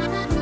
Bye.